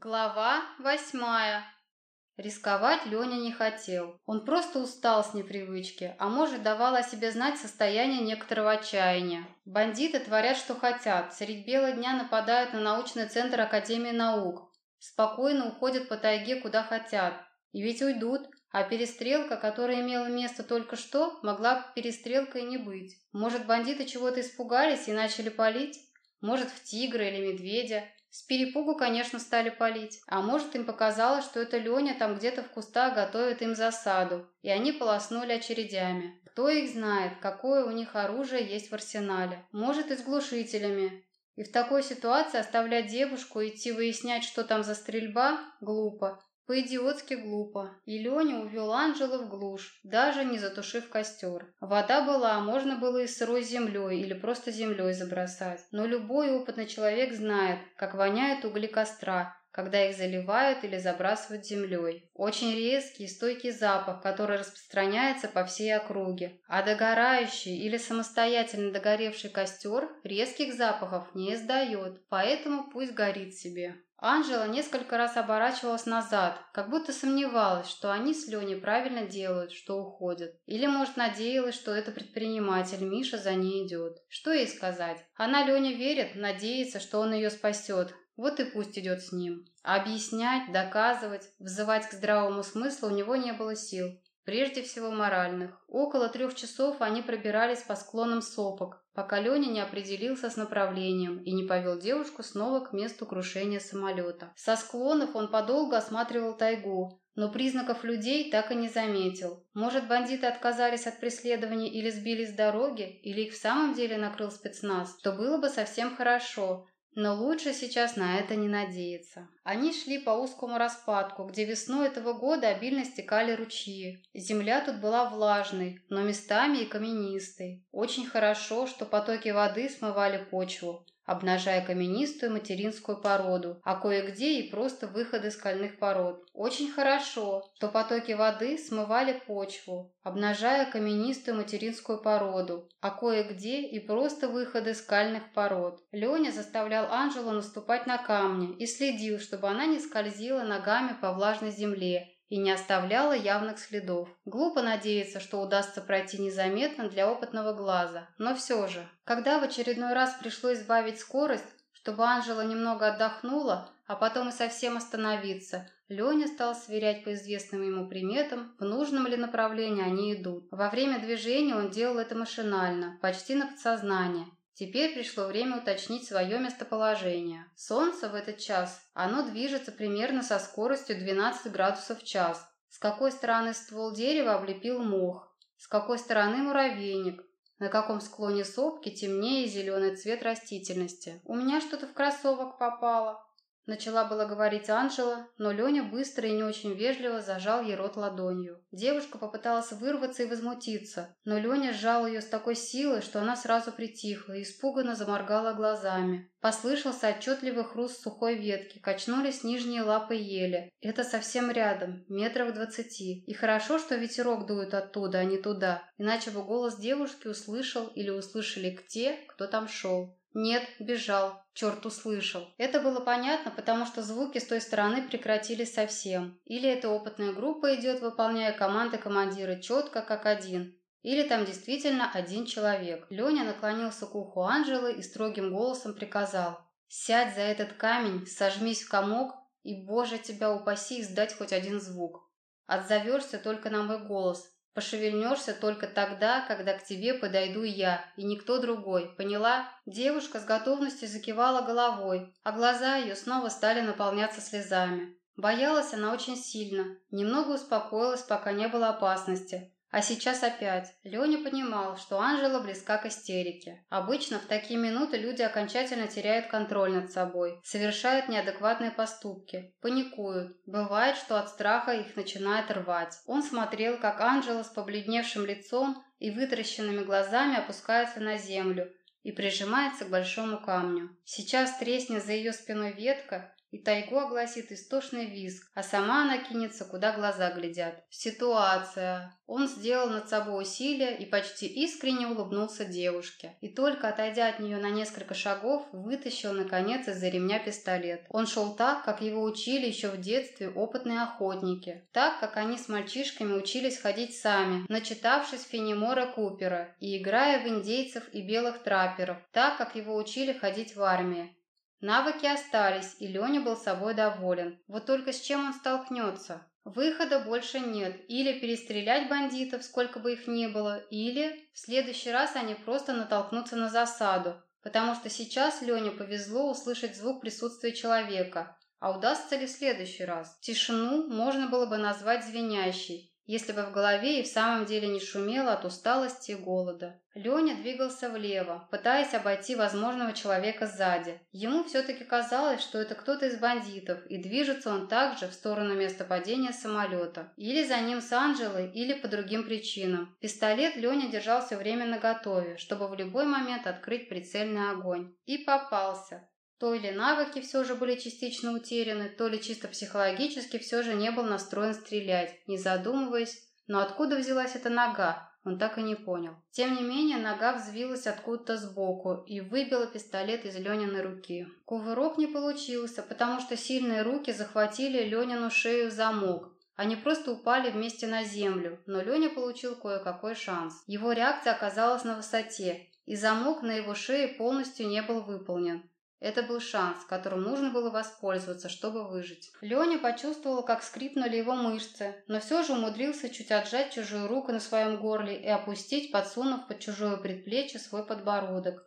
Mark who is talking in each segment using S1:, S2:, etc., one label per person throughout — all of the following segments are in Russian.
S1: Глава восьмая. Рисковать Леня не хотел. Он просто устал с непривычки, а может, давал о себе знать состояние некоторого отчаяния. Бандиты творят, что хотят. Средь бела дня нападают на научный центр Академии наук. Спокойно уходят по тайге, куда хотят. И ведь уйдут. А перестрелка, которая имела место только что, могла перестрелкой не быть. Может, бандиты чего-то испугались и начали палить? Может, в тигра или медведя? С перепугу, конечно, стали палить. А может, им показалось, что это Леня там где-то в кустах готовит им засаду, и они полоснули очередями. Кто их знает, какое у них оружие есть в арсенале. Может, и с глушителями. И в такой ситуации оставлять девушку и идти выяснять, что там за стрельба, глупо. По-идиотски глупо. И Леня увел Анжела в глушь, даже не затушив костер. Вода была, можно было и сырой землей или просто землей забросать. Но любой опытный человек знает, как воняют угли костра, когда их заливают или забрасывают землей. Очень резкий и стойкий запах, который распространяется по всей округе. А догорающий или самостоятельно догоревший костер резких запахов не издает, поэтому пусть горит себе. Анжела несколько раз оборачивалась назад, как будто сомневалась, что они с Леней правильно делают, что уходят. Или, может, надеялась, что это предприниматель, Миша за ней идет. Что ей сказать? Она Лене верит, надеется, что он ее спасет. Вот и пусть идет с ним. А объяснять, доказывать, взывать к здравому смыслу у него не было сил. Прежде всего моральных. Около трех часов они пробирались по склонам сопок, пока Леня не определился с направлением и не повел девушку снова к месту крушения самолета. Со склонов он подолгу осматривал тайгу, но признаков людей так и не заметил. Может, бандиты отказались от преследования или сбили с дороги, или их в самом деле накрыл спецназ, то было бы совсем хорошо, но лучше сейчас на это не надеяться. Они шли по узкому распадку, где весной этого года обильно стекали ручьи. Земля тут была влажной, но местами и каменистой. Очень хорошо, что потоки воды смывали почву обнажая каменистую материнскую породу, а кое-где и просто выходы скальных пород. Очень хорошо, что потоки воды смывали почву, обнажая каменистую материнскую породу, а кое-где и просто выходы скальных пород. Леня заставлял Анжелу наступать на камни и следил, чтобы она не скользила ногами по влажной земле и не оставляла явных следов. Глупо надеяться, что удастся пройти незаметно для опытного глаза, но все же. Когда в очередной раз пришлось сбавить скорость, чтобы Анжела немного отдохнула, а потом и совсем остановиться, Леня стал сверять по известным ему приметам, в нужном ли направлении они идут. Во время движения он делал это машинально, почти на подсознание, Теперь пришло время уточнить свое местоположение. Солнце в этот час, оно движется примерно со скоростью 12 градусов в час. С какой стороны ствол дерева облепил мох? С какой стороны муравейник? На каком склоне сопки темнее зеленый цвет растительности? У меня что-то в кроссовок попало. Начала было говорить Анжела, но Леня быстро и не очень вежливо зажал ей рот ладонью. Девушка попыталась вырваться и возмутиться, но Леня сжал ее с такой силой, что она сразу притихла и испуганно заморгала глазами. Послышался отчетливый хруст сухой ветки, качнулись нижние лапы ели. Это совсем рядом, метров двадцати. И хорошо, что ветерок дует оттуда, а не туда, иначе бы голос девушки услышал или услышали те, кто там шел. Нет, бежал. Черт услышал. Это было понятно, потому что звуки с той стороны прекратились совсем. Или эта опытная группа идет, выполняя команды командира четко, как один. Или там действительно один человек. Леня наклонился к уху Анжелы и строгим голосом приказал. «Сядь за этот камень, сожмись в комок и, боже, тебя упаси, издать хоть один звук. Отзовешься только на мой голос, Пошевельнешься только тогда, когда к тебе подойду я, и никто другой, поняла?» Девушка с готовностью закивала головой, а глаза ее снова стали наполняться слезами. Боялась она очень сильно, немного успокоилась, пока не было опасности. А сейчас опять. Леня понимал, что Анжела близка к истерике. Обычно в такие минуты люди окончательно теряют контроль над собой, совершают неадекватные поступки, паникуют. Бывает, что от страха их начинает рвать. Он смотрел, как Анжела с побледневшим лицом и вытаращенными глазами опускается на землю и прижимается к большому камню. Сейчас треснет за ее спиной ветка, и тайгу огласит истошный визг, а сама она кинется, куда глаза глядят. Ситуация. Он сделал над собой усилие и почти искренне улыбнулся девушке. И только отойдя от нее на несколько шагов, вытащил, наконец, из-за ремня пистолет. Он шел так, как его учили еще в детстве опытные охотники. Так, как они с мальчишками учились ходить сами, начитавшись Фенемора Купера и играя в индейцев и белых трапперов, так, как его учили ходить в армии. Навыки остались, и Леня был собой доволен. Вот только с чем он столкнется? Выхода больше нет. Или перестрелять бандитов, сколько бы их ни было, или в следующий раз они просто натолкнутся на засаду, потому что сейчас Лене повезло услышать звук присутствия человека. А удастся ли в следующий раз? Тишину можно было бы назвать звенящей, если бы в голове и в самом деле не шумело от усталости и голода. Леня двигался влево, пытаясь обойти возможного человека сзади. Ему все-таки казалось, что это кто-то из бандитов, и движется он также в сторону места падения самолета. Или за ним с Анжелой, или по другим причинам. Пистолет Леня держал все время наготове, чтобы в любой момент открыть прицельный огонь. И попался. То ли навыки все же были частично утеряны, то ли чисто психологически все же не был настроен стрелять, не задумываясь, но откуда взялась эта нога, он так и не понял. Тем не менее, нога взвилась откуда-то сбоку и выбила пистолет из Лениной руки. Кувырок не получился, потому что сильные руки захватили Ленину шею в замок. Они просто упали вместе на землю, но Леня получил кое-какой шанс. Его реакция оказалась на высоте, и замок на его шее полностью не был выполнен. Это был шанс, которым нужно было воспользоваться, чтобы выжить. Леня почувствовал, как скрипнули его мышцы, но все же умудрился чуть отжать чужую руку на своем горле и опустить, подсунув под чужое предплечье свой подбородок.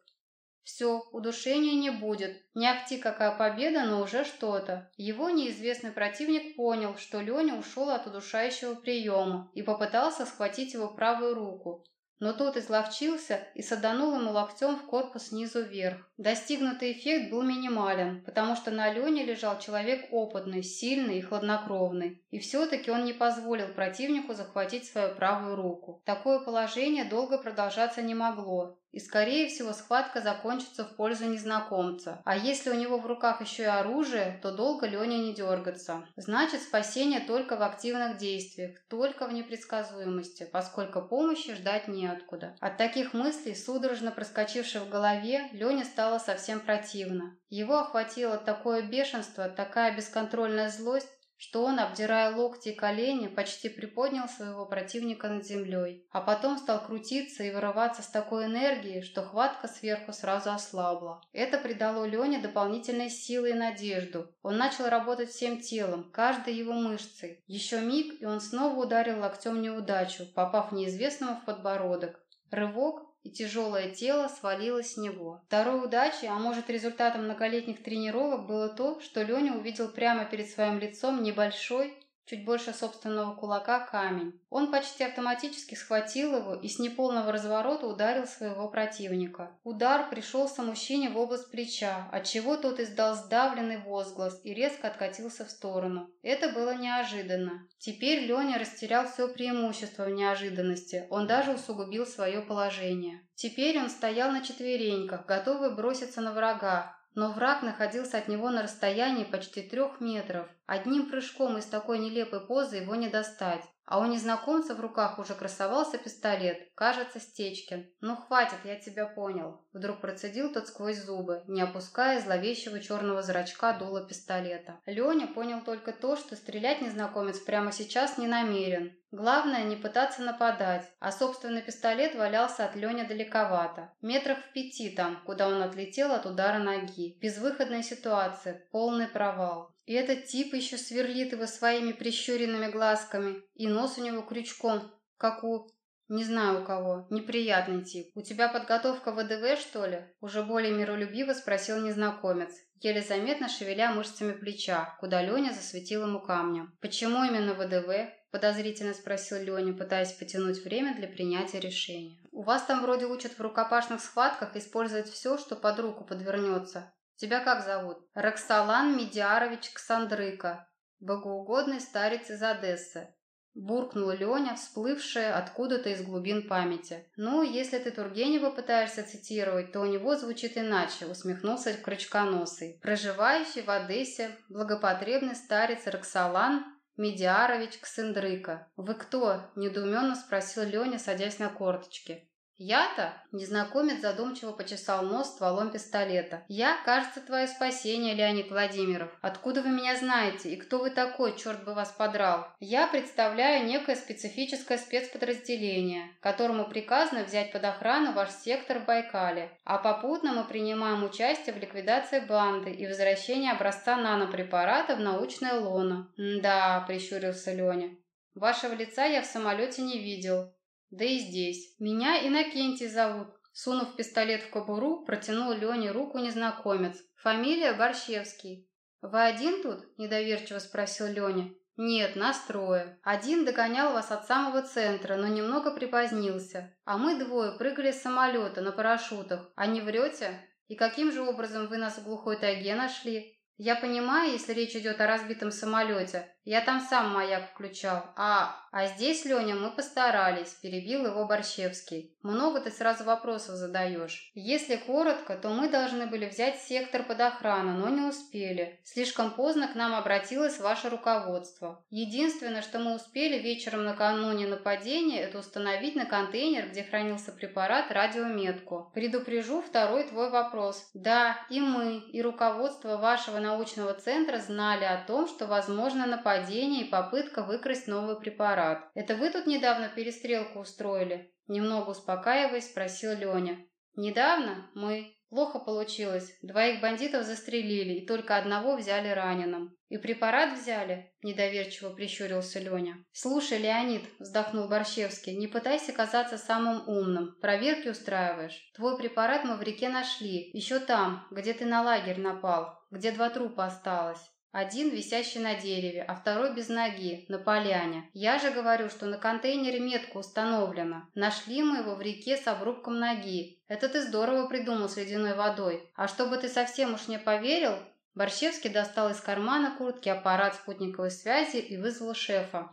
S1: Все, удушения не будет. Не ахти какая победа, но уже что-то. Его неизвестный противник понял, что Леня ушел от удушающего приема и попытался схватить его правую руку но тот изловчился и саданул ему локтем в корпус снизу вверх. Достигнутый эффект был минимален, потому что на Лене лежал человек опытный, сильный и хладнокровный. И все-таки он не позволил противнику захватить свою правую руку. Такое положение долго продолжаться не могло, и, скорее всего, схватка закончится в пользу незнакомца. А если у него в руках еще и оружие, то долго Леня не дергаться. Значит, спасение только в активных действиях, только в непредсказуемости, поскольку помощи ждать неоткуда. От таких мыслей, судорожно проскочивших в голове, Лене стало совсем противно. Его охватило такое бешенство, такая бесконтрольная злость, что он, обдирая локти и колени, почти приподнял своего противника над землей, а потом стал крутиться и вырываться с такой энергией, что хватка сверху сразу ослабла. Это придало Лене дополнительной силы и надежду. Он начал работать всем телом, каждой его мышцей. Еще миг, и он снова ударил локтем неудачу, попав неизвестному в подбородок. Рывок, и тяжелое тело свалилось с него. Второй удачей, а может результатом многолетних тренировок, было то, что Леня увидел прямо перед своим лицом небольшой, чуть больше собственного кулака камень. Он почти автоматически схватил его и с неполного разворота ударил своего противника. Удар пришелся мужчине в область плеча, отчего тот издал сдавленный возглас и резко откатился в сторону. Это было неожиданно. Теперь Леня растерял все преимущество в неожиданности, он даже усугубил свое положение. Теперь он стоял на четвереньках, готовый броситься на врага, но враг находился от него на расстоянии почти трех метров. Одним прыжком из такой нелепой позы его не достать. А у незнакомца в руках уже красовался пистолет, кажется, Стечкин. «Ну хватит, я тебя понял», — вдруг процедил тот сквозь зубы, не опуская зловещего черного зрачка дула пистолета. Леня понял только то, что стрелять незнакомец прямо сейчас не намерен. Главное не пытаться нападать, а собственный пистолет валялся от Леня далековато. Метрах в пяти там, куда он отлетел от удара ноги. Безвыходная ситуация, полный провал. И этот тип еще сверлит его своими прищуренными глазками, и нос у него крючком, как у... Не знаю у кого. Неприятный тип. У тебя подготовка ВДВ, что ли? Уже более миролюбиво спросил незнакомец, еле заметно шевеля мышцами плеча, куда Леня засветил ему камнем. Почему именно ВДВ? Подозрительно спросил Леня, пытаясь потянуть время для принятия решения. У вас там вроде учат в рукопашных схватках использовать все, что под руку подвернется. Тебя как зовут? Роксолан Медиарович Ксандрыка, богоугодный старец из Одессы. Буркнула Леня, всплывшая откуда-то из глубин памяти. «Ну, если ты Тургенева пытаешься цитировать, то у него звучит иначе», усмехнулся Крючконосый. «Проживающий в Одессе благопотребный старец Роксолан Медиарович Ксендрыка. Вы кто?» – недоуменно спросил Леня, садясь на корточки. «Я-то?» – незнакомец задумчиво почесал нос стволом пистолета. «Я, кажется, твое спасение, Леонид Владимиров. Откуда вы меня знаете и кто вы такой, черт бы вас подрал? Я представляю некое специфическое спецподразделение, которому приказано взять под охрану ваш сектор в Байкале, а попутно мы принимаем участие в ликвидации банды и возвращении образца нанопрепарата в научное лоно». «Да», – прищурился Леня. «Вашего лица я в самолете не видел, да и здесь. Меня Иннокентий зовут. Сунув пистолет в кобуру, протянул Лене руку незнакомец. Фамилия Борщевский. «Вы один тут?» – недоверчиво спросил Леня. «Нет, нас трое. Один догонял вас от самого центра, но немного припозднился. А мы двое прыгали с самолета на парашютах. А не врете? И каким же образом вы нас в глухой тайге нашли? Я понимаю, если речь идет о разбитом самолете. Я там сам маяк включал. А, а здесь, Леня, мы постарались, перебил его Борщевский. Много ты сразу вопросов задаешь. Если коротко, то мы должны были взять сектор под охрану, но не успели. Слишком поздно к нам обратилось ваше руководство. Единственное, что мы успели вечером накануне нападения, это установить на контейнер, где хранился препарат, радиометку. Предупрежу второй твой вопрос. Да, и мы, и руководство вашего научного центра знали о том, что возможно нападение нападение и попытка выкрасть новый препарат. Это вы тут недавно перестрелку устроили?» Немного успокаиваясь, спросил Леня. «Недавно? Мы. Плохо получилось. Двоих бандитов застрелили, и только одного взяли раненым. И препарат взяли?» Недоверчиво прищурился Леня. «Слушай, Леонид», — вздохнул Борщевский, — «не пытайся казаться самым умным. Проверки устраиваешь. Твой препарат мы в реке нашли. Еще там, где ты на лагерь напал, где два трупа осталось. Один висящий на дереве, а второй без ноги, на поляне. Я же говорю, что на контейнере метка установлена. Нашли мы его в реке с обрубком ноги. Это ты здорово придумал с ледяной водой. А чтобы ты совсем уж не поверил, Борщевский достал из кармана куртки аппарат спутниковой связи и вызвал шефа.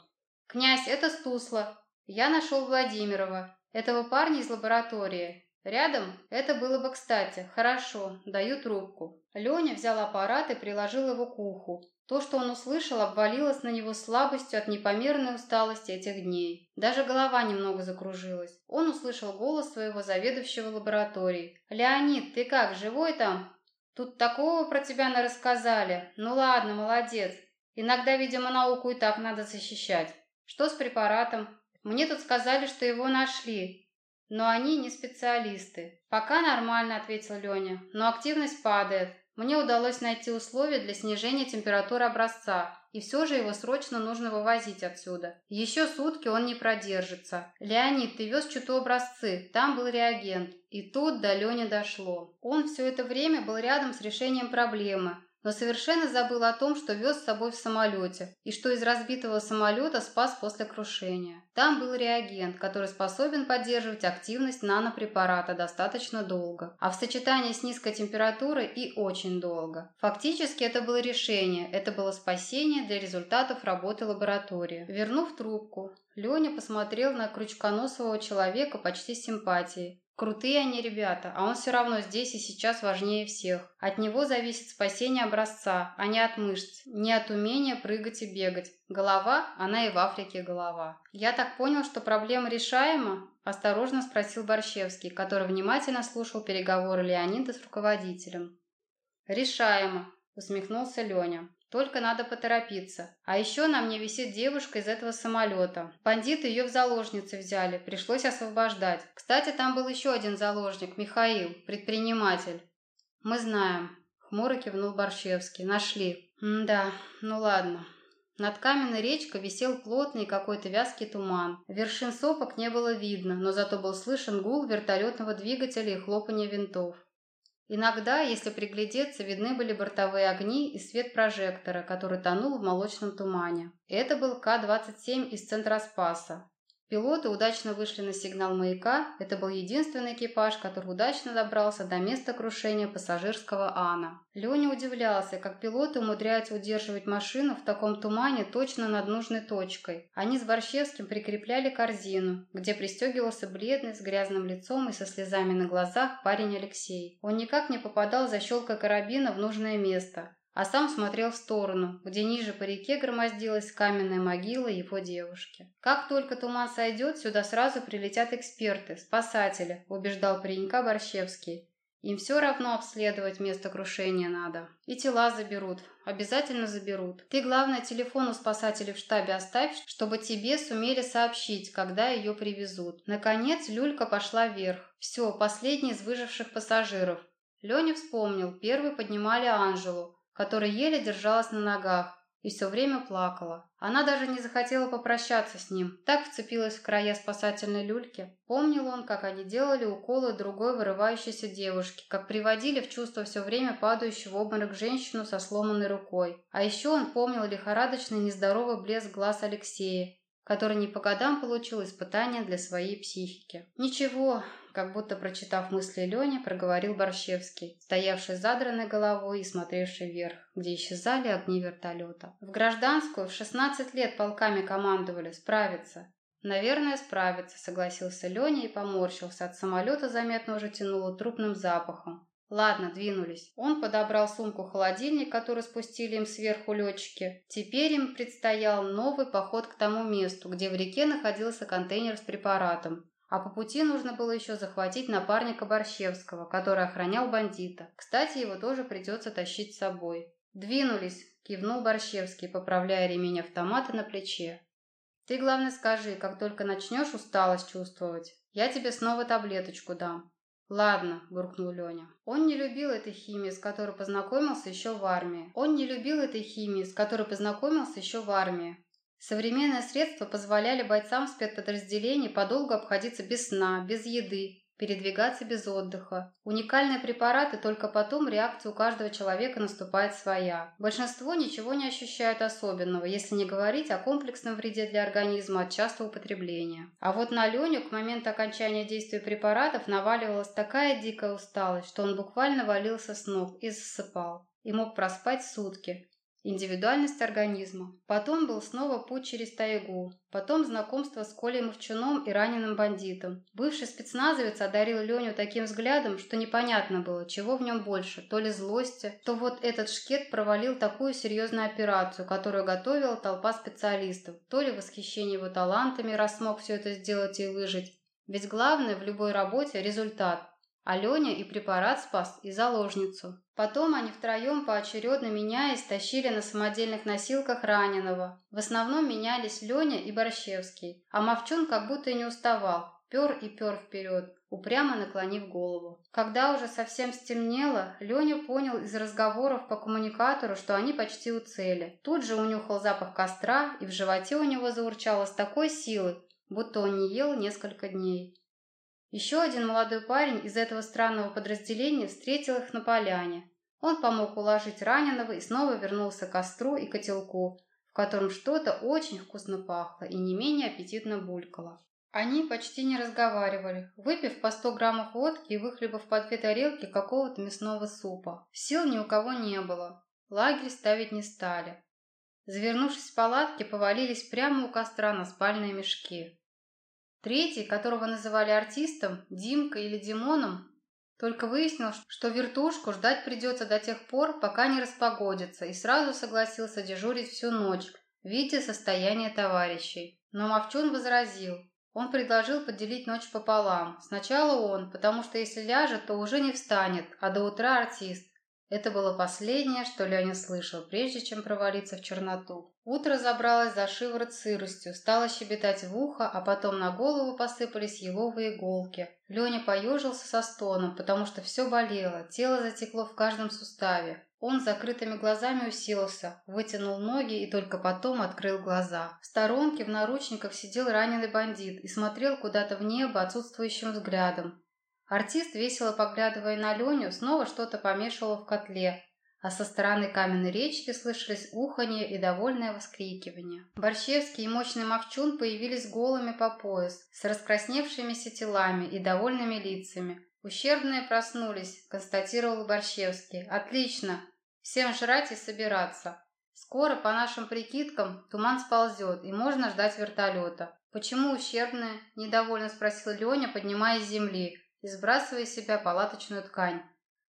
S1: «Князь, это Стусла. Я нашел Владимирова, этого парня из лаборатории. Рядом? Это было бы кстати. Хорошо, даю трубку. Леня взял аппарат и приложил его к уху. То, что он услышал, обвалилось на него слабостью от непомерной усталости этих дней. Даже голова немного закружилась. Он услышал голос своего заведующего лабораторией. «Леонид, ты как, живой там?» «Тут такого про тебя нарассказали. Ну ладно, молодец. Иногда, видимо, науку и так надо защищать. Что с препаратом? Мне тут сказали, что его нашли. Но они не специалисты. Пока нормально, ответил Леня, но активность падает. Мне удалось найти условия для снижения температуры образца, и все же его срочно нужно вывозить отсюда. Еще сутки он не продержится. Леонид, ты вез чуту образцы, там был реагент. И тут до Лени дошло. Он все это время был рядом с решением проблемы, но совершенно забыл о том, что вез с собой в самолете, и что из разбитого самолета спас после крушения. Там был реагент, который способен поддерживать активность нанопрепарата достаточно долго, а в сочетании с низкой температурой и очень долго. Фактически это было решение, это было спасение для результатов работы лаборатории. Вернув трубку, Леня посмотрел на крючконосого человека почти с симпатией. Крутые они ребята, а он все равно здесь и сейчас важнее всех. От него зависит спасение образца, а не от мышц, не от умения прыгать и бегать. Голова, она и в Африке голова. Я так понял, что проблема решаема? Осторожно спросил Борщевский, который внимательно слушал переговоры Леонида с руководителем. Решаемо, усмехнулся Леня. Только надо поторопиться. А еще на мне висит девушка из этого самолета. Бандиты ее в заложницы взяли, пришлось освобождать. Кстати, там был еще один заложник, Михаил, предприниматель. Мы знаем. Хмуро кивнул Борщевский. Нашли. М да, ну ладно. Над каменной речкой висел плотный какой-то вязкий туман. Вершин сопок не было видно, но зато был слышен гул вертолетного двигателя и хлопанье винтов. Иногда, если приглядеться, видны были бортовые огни и свет прожектора, который тонул в молочном тумане. Это был К-27 из центра Спаса. Пилоты удачно вышли на сигнал маяка. Это был единственный экипаж, который удачно добрался до места крушения пассажирского Ана. Леня удивлялся, как пилоты умудряются удерживать машину в таком тумане точно над нужной точкой. Они с Борщевским прикрепляли корзину, где пристегивался бледный, с грязным лицом и со слезами на глазах парень Алексей. Он никак не попадал за щелкой карабина в нужное место а сам смотрел в сторону, где ниже по реке громоздилась каменная могила его девушки. «Как только туман сойдет, сюда сразу прилетят эксперты, спасатели», убеждал паренька Борщевский. «Им все равно обследовать место крушения надо. И тела заберут, обязательно заберут. Ты, главное, телефон у спасателей в штабе оставь, чтобы тебе сумели сообщить, когда ее привезут». Наконец люлька пошла вверх. Все, последний из выживших пассажиров. Леня вспомнил, первый поднимали Анжелу, которая еле держалась на ногах и все время плакала. Она даже не захотела попрощаться с ним, так вцепилась в края спасательной люльки. Помнил он, как они делали уколы другой вырывающейся девушки, как приводили в чувство все время падающую в обморок женщину со сломанной рукой. А еще он помнил лихорадочный нездоровый блеск глаз Алексея, который не по годам получил испытание для своей психики. «Ничего, как будто прочитав мысли Лени, проговорил Борщевский, стоявший задранной головой и смотревший вверх, где исчезали огни вертолета. В гражданскую в 16 лет полками командовали, справиться. «Наверное, справится», — согласился Леня и поморщился. От самолета заметно уже тянуло трупным запахом. Ладно, двинулись. Он подобрал сумку-холодильник, который спустили им сверху летчики. Теперь им предстоял новый поход к тому месту, где в реке находился контейнер с препаратом. А по пути нужно было еще захватить напарника Борщевского, который охранял бандита. Кстати, его тоже придется тащить с собой. «Двинулись!» – кивнул Борщевский, поправляя ремень автомата на плече. «Ты, главное, скажи, как только начнешь усталость чувствовать, я тебе снова таблеточку дам». «Ладно», – буркнул Леня. Он не любил этой химии, с которой познакомился еще в армии. Он не любил этой химии, с которой познакомился еще в армии. Современные средства позволяли бойцам спецподразделений подолгу обходиться без сна, без еды, передвигаться без отдыха. Уникальные препараты только потом реакция у каждого человека наступает своя. Большинство ничего не ощущают особенного, если не говорить о комплексном вреде для организма от частого употребления. А вот на Леню к моменту окончания действия препаратов наваливалась такая дикая усталость, что он буквально валился с ног и засыпал. И мог проспать сутки, Индивидуальность организма. Потом был снова путь через тайгу. Потом знакомство с Колей Мовчуном и раненым бандитом. Бывший спецназовец одарил Леню таким взглядом, что непонятно было, чего в нем больше, то ли злости, то вот этот шкет провалил такую серьезную операцию, которую готовила толпа специалистов, то ли восхищение его талантами, раз смог все это сделать и выжить. Ведь главное в любой работе – результат. Аленя и препарат спас, и заложницу. Потом они втроем, поочередно меняясь, тащили на самодельных носилках раненого. В основном менялись Леня и Борщевский, а Мовчун как будто и не уставал, пер и пер вперед, упрямо наклонив голову. Когда уже совсем стемнело, Леня понял из разговоров по коммуникатору, что они почти у цели. Тут же унюхал запах костра, и в животе у него заурчало с такой силой, будто он не ел несколько дней. Еще один молодой парень из этого странного подразделения встретил их на поляне. Он помог уложить раненого и снова вернулся к костру и котелку, в котором что-то очень вкусно пахло и не менее аппетитно булькало. Они почти не разговаривали, выпив по 100 граммов водки и выхлебав по две тарелки какого-то мясного супа. Сил ни у кого не было. Лагерь ставить не стали. Завернувшись в палатки, повалились прямо у костра на спальные мешки. Третий, которого называли артистом, Димкой или Димоном, только выяснил, что вертушку ждать придется до тех пор, пока не распогодится, и сразу согласился дежурить всю ночь, видя состояние товарищей. Но Мовчун возразил. Он предложил поделить ночь пополам. Сначала он, потому что если ляжет, то уже не встанет, а до утра артист. Это было последнее, что Леня слышал, прежде чем провалиться в черноту. Утро забралось за шиворот сыростью, стало щебетать в ухо, а потом на голову посыпались еловые иголки. Леня поежился со стоном, потому что все болело, тело затекло в каждом суставе. Он закрытыми глазами уселся, вытянул ноги и только потом открыл глаза. В сторонке в наручниках сидел раненый бандит и смотрел куда-то в небо отсутствующим взглядом. Артист, весело поглядывая на Леню, снова что-то помешивал в котле, а со стороны каменной речки слышались уханье и довольное воскрикивание. Борщевский и мощный Мовчун появились голыми по пояс, с раскрасневшимися телами и довольными лицами. «Ущербные проснулись», — констатировал Борщевский. «Отлично! Всем жрать и собираться. Скоро, по нашим прикидкам, туман сползет, и можно ждать вертолета». «Почему ущербные?» – недовольно спросил Леня, поднимаясь с земли и сбрасывая с себя палаточную ткань.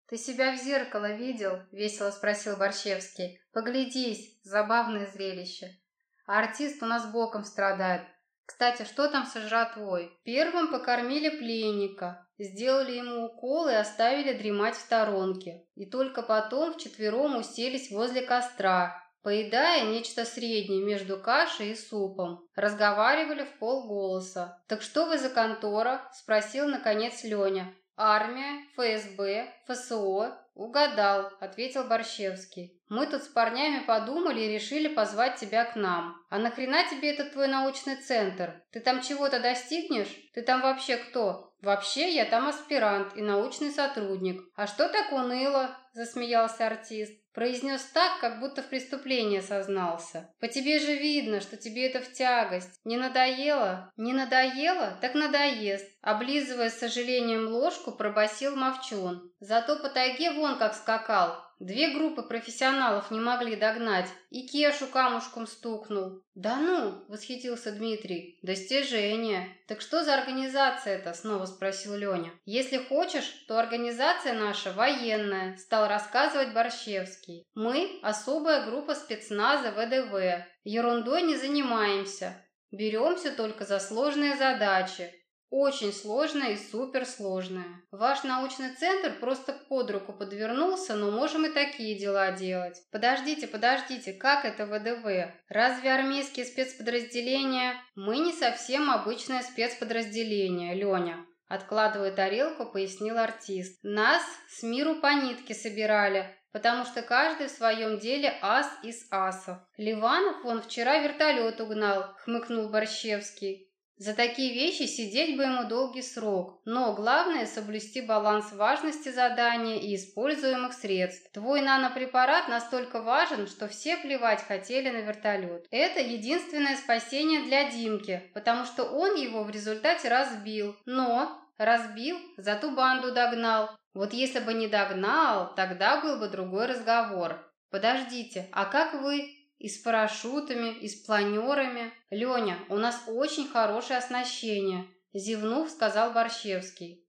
S1: «Ты себя в зеркало видел?» – весело спросил Борщевский. «Поглядись, забавное зрелище. А артист у нас боком страдает. Кстати, что там со жратвой? Первым покормили пленника, сделали ему укол и оставили дремать в сторонке. И только потом вчетвером уселись возле костра, поедая нечто среднее между кашей и супом. Разговаривали в полголоса. «Так что вы за контора?» – спросил наконец Леня. «Армия, ФСБ, ФСО». «Угадал», — ответил Борщевский. «Мы тут с парнями подумали и решили позвать тебя к нам. А нахрена тебе этот твой научный центр? Ты там чего-то достигнешь? Ты там вообще кто?» «Вообще я там аспирант и научный сотрудник. А что так уныло?» – засмеялся артист. Произнес так, как будто в преступлении сознался. По тебе же видно, что тебе это в тягость. Не надоело? Не надоело? Так надоест. Облизывая с сожалением ложку, пробасил Мовчун. Зато по тайге вон как скакал. Две группы профессионалов не могли догнать, и Кешу камушком стукнул. «Да ну!» – восхитился Дмитрий. «Достижение!» «Так что за организация это?» – снова спросил Леня. «Если хочешь, то организация наша военная», – стал рассказывать Борщевский. «Мы – особая группа спецназа ВДВ. Ерундой не занимаемся. Беремся только за сложные задачи. Очень сложная и суперсложная. Ваш научный центр просто под руку подвернулся, но можем и такие дела делать. Подождите, подождите, как это ВДВ? Разве армейские спецподразделения? Мы не совсем обычное спецподразделение, Леня. Откладывая тарелку, пояснил артист. Нас с миру по нитке собирали, потому что каждый в своем деле ас из асов. Ливанов он вчера вертолет угнал, хмыкнул Борщевский. За такие вещи сидеть бы ему долгий срок, но главное соблюсти баланс важности задания и используемых средств. Твой нанопрепарат настолько важен, что все плевать хотели на вертолет. Это единственное спасение для Димки, потому что он его в результате разбил. Но разбил, за ту банду догнал. Вот если бы не догнал, тогда был бы другой разговор. Подождите, а как вы и с парашютами, и с планерами. Леня, у нас очень хорошее оснащение, зевнув, сказал Борщевский.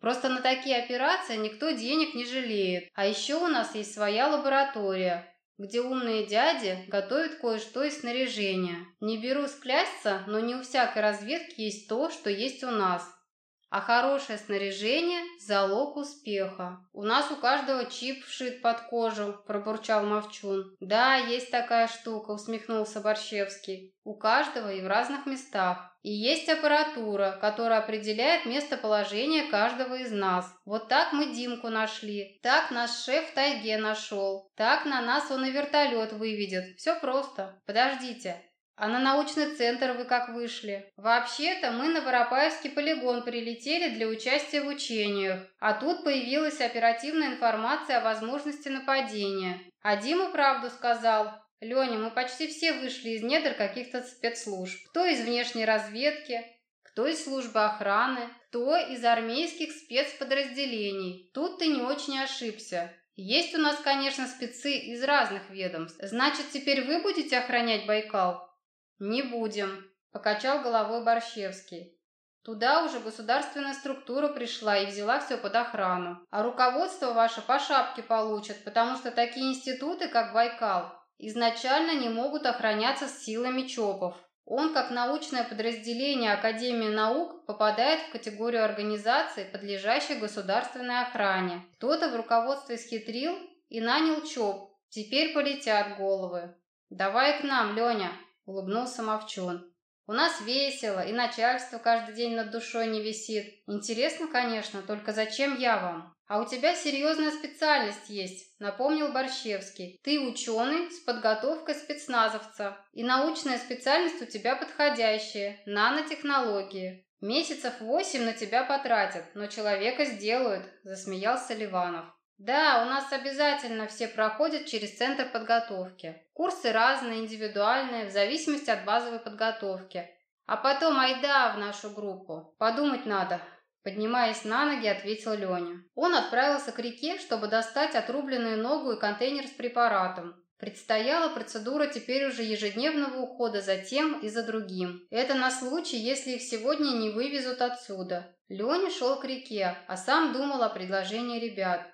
S1: Просто на такие операции никто денег не жалеет. А еще у нас есть своя лаборатория, где умные дяди готовят кое-что из снаряжения. Не берусь клясться, но не у всякой разведки есть то, что есть у нас. А хорошее снаряжение – залог успеха. У нас у каждого чип вшит под кожу, пробурчал Мовчун. Да, есть такая штука, усмехнулся Борщевский. У каждого и в разных местах. И есть аппаратура, которая определяет местоположение каждого из нас. Вот так мы Димку нашли. Так наш шеф в тайге нашел. Так на нас он и вертолет выведет. Все просто. Подождите, а на научный центр вы как вышли? Вообще-то мы на Воропаевский полигон прилетели для участия в учениях, а тут появилась оперативная информация о возможности нападения. А Дима правду сказал. Леня, мы почти все вышли из недр каких-то спецслужб. Кто из внешней разведки, кто из службы охраны, кто из армейских спецподразделений. Тут ты не очень ошибся. Есть у нас, конечно, спецы из разных ведомств. Значит, теперь вы будете охранять Байкал? «Не будем», – покачал головой Борщевский. Туда уже государственная структура пришла и взяла все под охрану. А руководство ваше по шапке получат, потому что такие институты, как Байкал, изначально не могут охраняться с силами ЧОПов. Он, как научное подразделение Академии наук, попадает в категорию организаций, подлежащих государственной охране. Кто-то в руководстве схитрил и нанял ЧОП. Теперь полетят головы. «Давай к нам, Леня», — улыбнулся Мовчун. «У нас весело, и начальство каждый день над душой не висит. Интересно, конечно, только зачем я вам? А у тебя серьезная специальность есть», — напомнил Борщевский. «Ты ученый с подготовкой спецназовца, и научная специальность у тебя подходящая — нанотехнологии. Месяцев восемь на тебя потратят, но человека сделают», — засмеялся Ливанов. Да, у нас обязательно все проходят через центр подготовки. Курсы разные, индивидуальные, в зависимости от базовой подготовки. А потом айда в нашу группу. Подумать надо. Поднимаясь на ноги, ответил Леня. Он отправился к реке, чтобы достать отрубленную ногу и контейнер с препаратом. Предстояла процедура теперь уже ежедневного ухода за тем и за другим. Это на случай, если их сегодня не вывезут отсюда. Леня шел к реке, а сам думал о предложении ребят.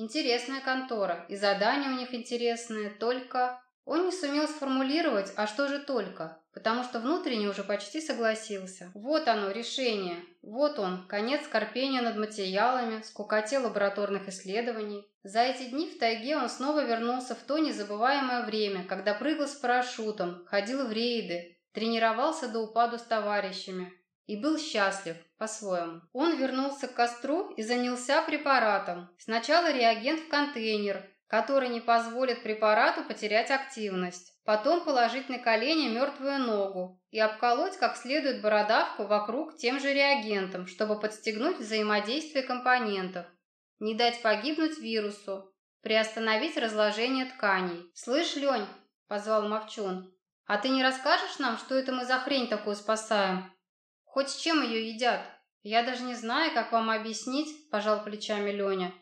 S1: Интересная контора, и задания у них интересные, только... Он не сумел сформулировать, а что же только, потому что внутренне уже почти согласился. Вот оно, решение. Вот он, конец корпения над материалами, скукоте лабораторных исследований. За эти дни в тайге он снова вернулся в то незабываемое время, когда прыгал с парашютом, ходил в рейды, тренировался до упаду с товарищами, и был счастлив по-своему. Он вернулся к костру и занялся препаратом. Сначала реагент в контейнер, который не позволит препарату потерять активность. Потом положить на колени мертвую ногу и обколоть как следует бородавку вокруг тем же реагентом, чтобы подстегнуть взаимодействие компонентов. Не дать погибнуть вирусу, приостановить разложение тканей. «Слышь, Лень», — позвал Мовчун, — «а ты не расскажешь нам, что это мы за хрень такую спасаем?» Хоть с чем ее едят? Я даже не знаю, как вам объяснить, пожал плечами Леня.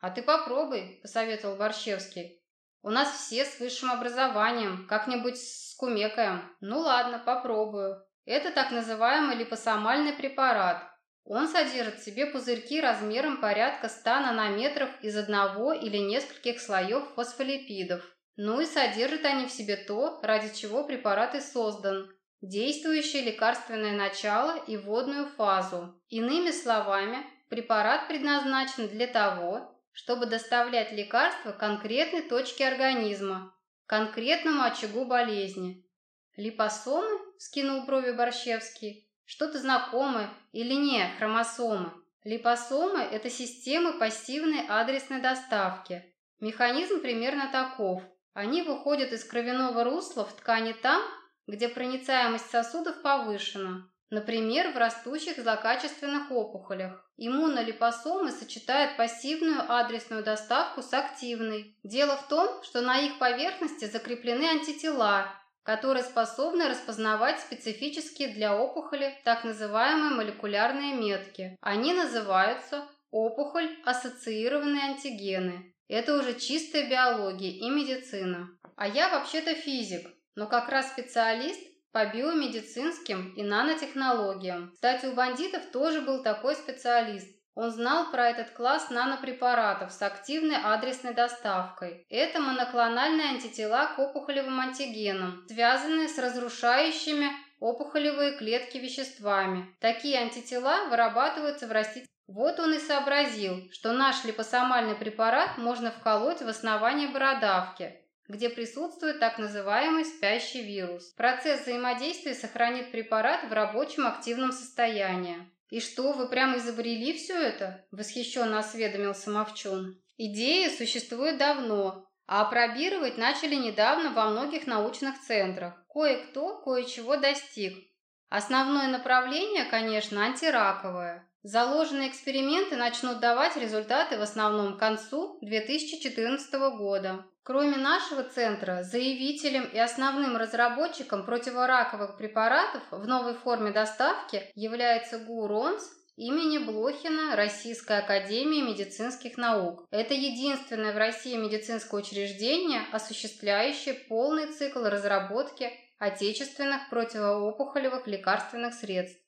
S1: А ты попробуй, посоветовал Борщевский. У нас все с высшим образованием, как-нибудь скумекаем. Ну ладно, попробую. Это так называемый липосомальный препарат. Он содержит в себе пузырьки размером порядка 100 нанометров из одного или нескольких слоев фосфолипидов. Ну и содержат они в себе то, ради чего препарат и создан действующее лекарственное начало и водную фазу. Иными словами, препарат предназначен для того, чтобы доставлять лекарство конкретной точке организма, конкретному очагу болезни. «Липосомы?» – скинул брови Борщевский. «Что-то знакомое или не, хромосомы?» Липосомы – это системы пассивной адресной доставки. Механизм примерно таков. Они выходят из кровяного русла в ткани там, где проницаемость сосудов повышена, например, в растущих злокачественных опухолях. Иммунолипосомы сочетают пассивную адресную доставку с активной. Дело в том, что на их поверхности закреплены антитела, которые способны распознавать специфические для опухоли так называемые молекулярные метки. Они называются опухоль-ассоциированные антигены. Это уже чистая биология и медицина. А я вообще-то физик, но как раз специалист по биомедицинским и нанотехнологиям. Кстати, у бандитов тоже был такой специалист. Он знал про этот класс нанопрепаратов с активной адресной доставкой. Это моноклональные антитела к опухолевым антигенам, связанные с разрушающими опухолевые клетки веществами. Такие антитела вырабатываются в растительном вот он и сообразил, что наш липосомальный препарат можно вколоть в основание бородавки, где присутствует так называемый спящий вирус. Процесс взаимодействия сохранит препарат в рабочем активном состоянии. «И что, вы прямо изобрели все это?» – восхищенно осведомился Мовчун. «Идея существует давно, а опробировать начали недавно во многих научных центрах. Кое-кто кое-чего достиг. Основное направление, конечно, антираковое. Заложенные эксперименты начнут давать результаты в основном к концу 2014 года. Кроме нашего центра, заявителем и основным разработчиком противораковых препаратов в новой форме доставки является ГУРОНС имени Блохина Российской Академии медицинских наук. Это единственное в России медицинское учреждение, осуществляющее полный цикл разработки отечественных противоопухолевых лекарственных средств.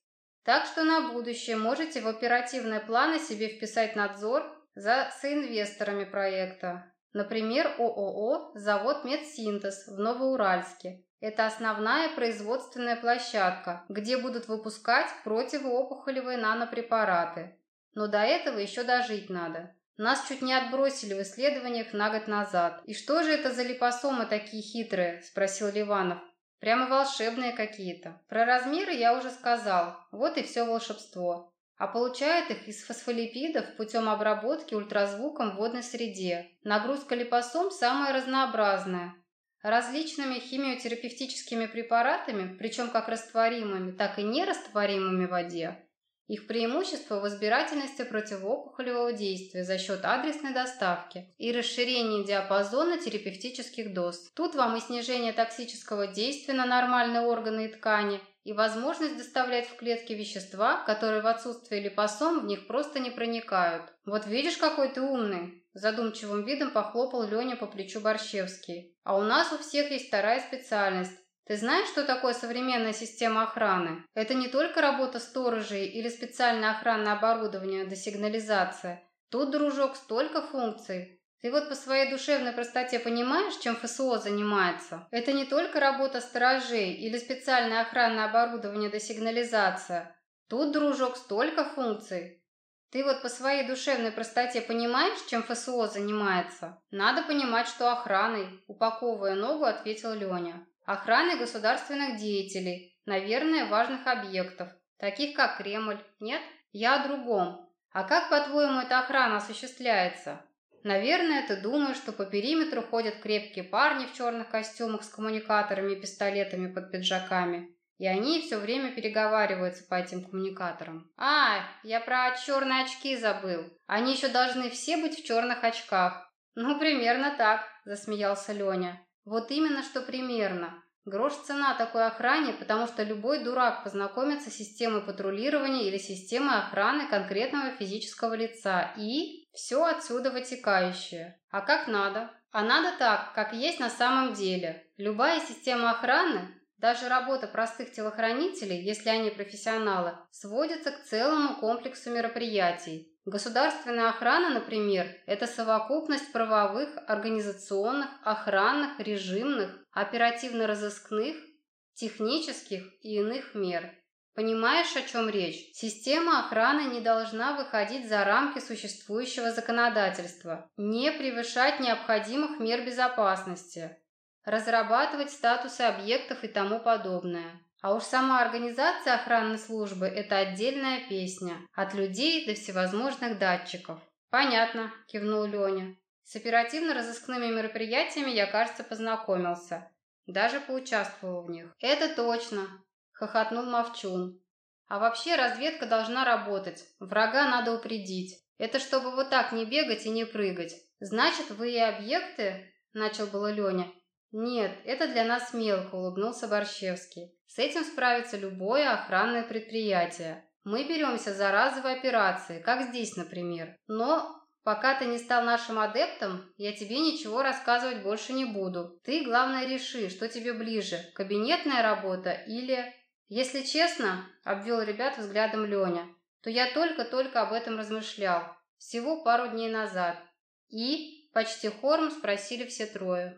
S1: Так что на будущее можете в оперативные планы себе вписать надзор за соинвесторами проекта. Например, ООО «Завод Медсинтез» в Новоуральске. Это основная производственная площадка, где будут выпускать противоопухолевые нанопрепараты. Но до этого еще дожить надо. Нас чуть не отбросили в исследованиях на год назад. «И что же это за липосомы такие хитрые?» – спросил Ливанов. «Прямо волшебные какие-то. Про размеры я уже сказал. Вот и все волшебство а получает их из фосфолипидов путем обработки ультразвуком в водной среде. Нагрузка липосом самая разнообразная. Различными химиотерапевтическими препаратами, причем как растворимыми, так и нерастворимыми в воде, Их преимущество в избирательности противоопухолевого действия за счет адресной доставки и расширения диапазона терапевтических доз. Тут вам и снижение токсического действия на нормальные органы и ткани, и возможность доставлять в клетки вещества, которые в отсутствие липосом в них просто не проникают. Вот видишь, какой ты умный. Задумчивым видом похлопал Леня по плечу Борщевский. А у нас у всех есть вторая специальность ты знаешь, что такое современная система охраны? Это не только работа сторожей или специальное охранное оборудование да сигнализация. Тут, дружок, столько функций. Ты вот по своей душевной простоте понимаешь, чем ФСО занимается? Это не только работа сторожей или специальное охранное оборудование да сигнализация. Тут, дружок, столько функций. Ты вот по своей душевной простоте понимаешь, чем ФСО занимается? Надо понимать, что охраной, упаковывая ногу, ответил Леня охраны государственных деятелей, наверное, важных объектов, таких как Кремль. Нет? Я о другом. А как, по-твоему, эта охрана осуществляется? Наверное, ты думаешь, что по периметру ходят крепкие парни в черных костюмах с коммуникаторами и пистолетами под пиджаками. И они все время переговариваются по этим коммуникаторам. А, я про черные очки забыл. Они еще должны все быть в черных очках. Ну, примерно так, засмеялся Леня. Вот именно что примерно. Грош цена такой охране, потому что любой дурак познакомится с системой патрулирования или системой охраны конкретного физического лица и все отсюда вытекающее. А как надо? А надо так, как есть на самом деле. Любая система охраны, даже работа простых телохранителей, если они профессионалы, сводится к целому комплексу мероприятий, Государственная охрана, например, это совокупность правовых, организационных, охранных, режимных, оперативно-розыскных, технических и иных мер. Понимаешь, о чем речь? Система охраны не должна выходить за рамки существующего законодательства, не превышать необходимых мер безопасности, разрабатывать статусы объектов и тому подобное. А уж сама организация охранной службы – это отдельная песня, от людей до всевозможных датчиков. «Понятно», – кивнул Леня. «С оперативно-розыскными мероприятиями я, кажется, познакомился. Даже поучаствовал в них». «Это точно», – хохотнул Мовчун. «А вообще разведка должна работать. Врага надо упредить. Это чтобы вот так не бегать и не прыгать. Значит, вы и объекты?» – начал было Леня. «Нет, это для нас мелко», – улыбнулся Борщевский. «С этим справится любое охранное предприятие. Мы беремся за разовые операции, как здесь, например. Но пока ты не стал нашим адептом, я тебе ничего рассказывать больше не буду. Ты, главное, реши, что тебе ближе – кабинетная работа или...» «Если честно», – обвел ребят взглядом Леня, – «то я только-только об этом размышлял. Всего пару дней назад. И...» – почти хором спросили все трое.